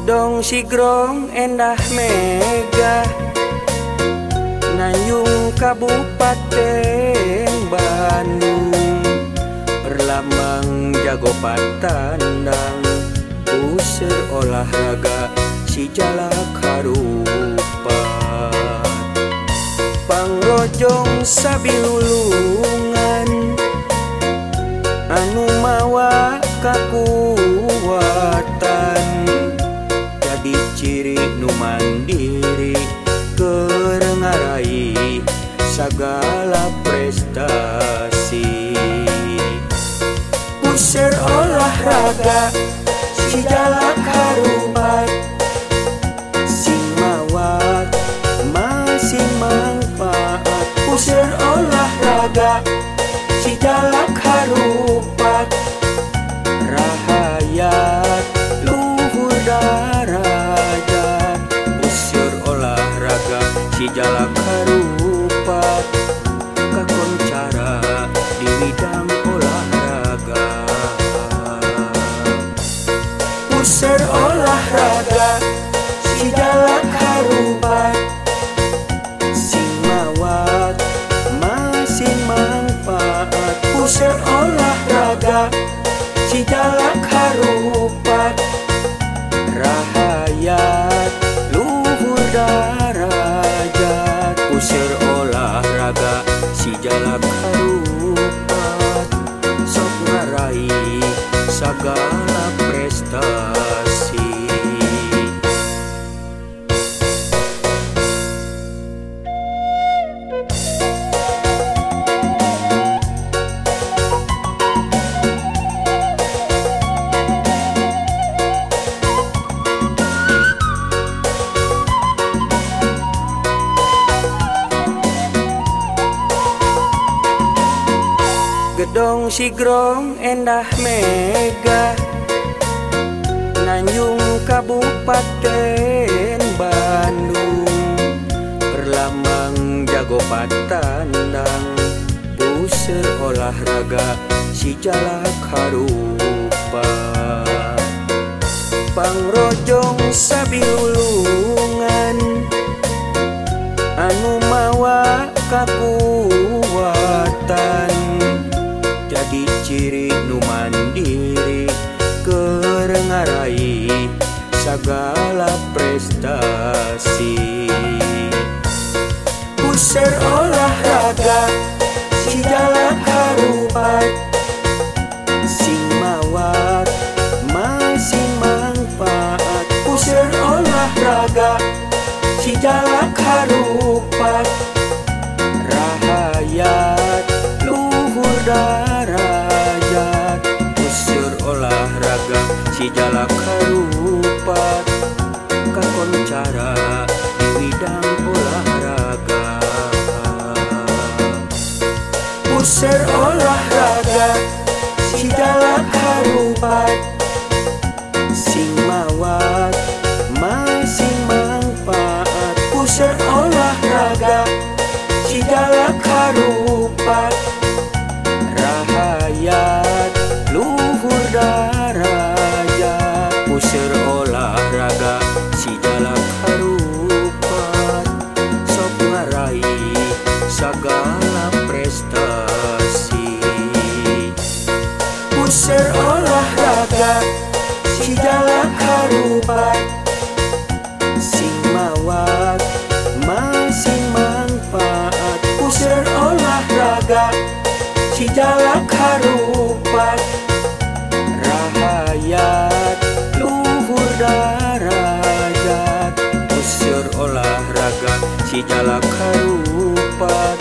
Gedong Sigrong endah Mega Nayung Kabupaten Bandung. Berlambang jago patandang Usir olahraga si jalak harupat. Pangrojong sabi olahraga si jalak harupat Sing mawat masing manfaat. Pusir olahraga si harupat Rahayat luhur darajat. Pusir olahraga si jalak harupat lupa sok ngarai segala prestasi. Gedong Sigrong endah Mega Nanyung Kabupaten Bandung. Berlambang jago patandang Pusir olahraga si jalak harupat Pangrojong sabiulungan Anu mawa kakuatan segala prestasi. Pusir olahraga si jalak harupat Sing mawat masing manfaat. Pusir olahraga si jalak harupat Rahayat luhur darajat. Pusir olahraga si jalak Kakoncara di bidang harupat Sing mawat masing manfaat. Pusir olahraga si jalak harupat. Rahayat luhur darajat. Pusir olahraga si jalak harupat